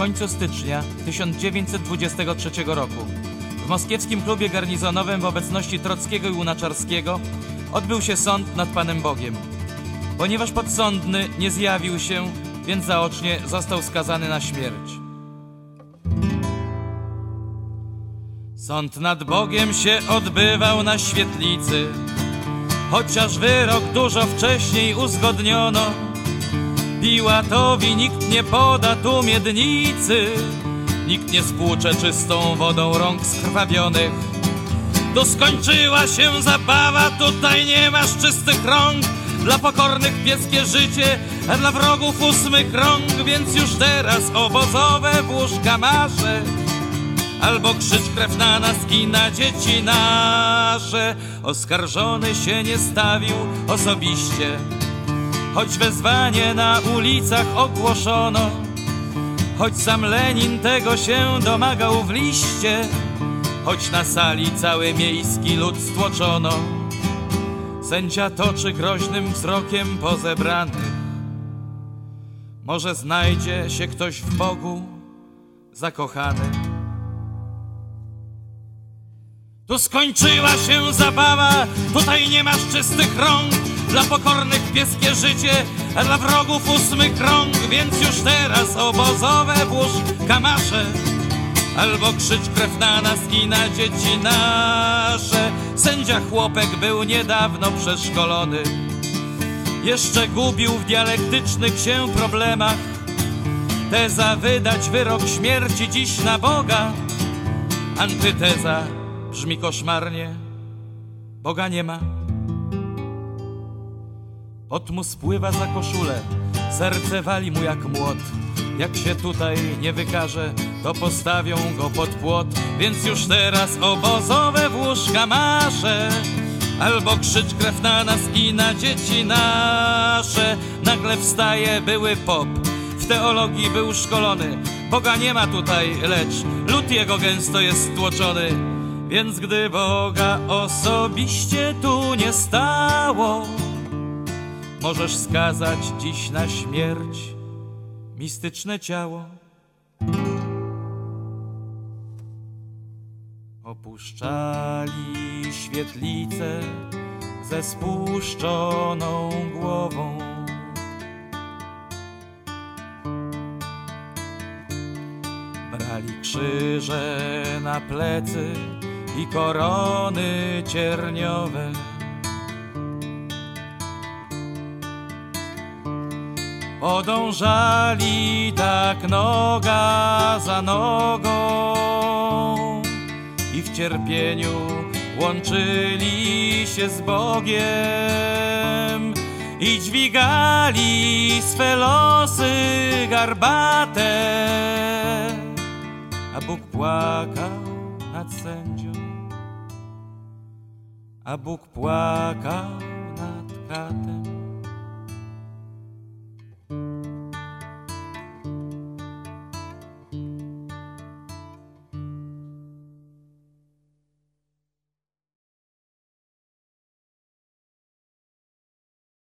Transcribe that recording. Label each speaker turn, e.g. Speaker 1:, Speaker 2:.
Speaker 1: końcu stycznia 1923 roku w moskiewskim klubie garnizonowym w obecności Trockiego i Łunaczarskiego odbył się sąd nad Panem Bogiem. Ponieważ podsądny nie zjawił się, więc zaocznie został skazany na śmierć. Sąd nad Bogiem się odbywał na świetlicy, chociaż wyrok dużo wcześniej uzgodniono. Piłatowi nikt nie poda tu miednicy, nikt nie spłucze czystą wodą rąk skrwawionych. Tu skończyła się zabawa, tutaj nie masz czystych rąk. Dla pokornych pieskie życie, a dla wrogów ósmy krąg, więc już teraz obozowe włóżka masze. Albo krzycz krew na nas i na dzieci nasze. Oskarżony się nie stawił osobiście, choć wezwanie na ulicach ogłoszono. Choć sam Lenin tego się domagał w liście, choć na sali cały miejski lud stłoczono. Sędzia toczy groźnym wzrokiem po zebranych. Może znajdzie się ktoś w Bogu zakochany. Tu skończyła się zabawa, tutaj nie masz czystych rąk. Dla pokornych pieskie życie, a dla wrogów ósmy krąg. Więc już teraz obozowe włóż kamasze. Albo krzycz krew na nas i na dzieci nasze. Sędzia chłopek był niedawno przeszkolony. Jeszcze gubił w dialektycznych się problemach. Teza wydać wyrok śmierci dziś na Boga. Antyteza brzmi koszmarnie. Boga nie ma. Pot mu spływa za koszulę, serce wali mu jak młot. Jak się tutaj nie wykaże, to postawią go pod płot. Więc już teraz obozowe włóżka masze. Albo krzycz krew na nas i na dzieci nasze. Nagle wstaje były pop, w teologii był szkolony. Boga nie ma tutaj, lecz lud jego gęsto jest stłoczony. Więc gdy Boga osobiście tu nie stało, możesz skazać dziś na śmierć mistyczne ciało. Opuszczali świetlicę ze spuszczoną głową. Brali krzyże na plecy i korony cierniowe. Podążali tak noga za nogą i w cierpieniu łączyli się z Bogiem i dźwigali swe losy garbate, a Bóg płakał nad sędzią, a Bóg płakał nad katem.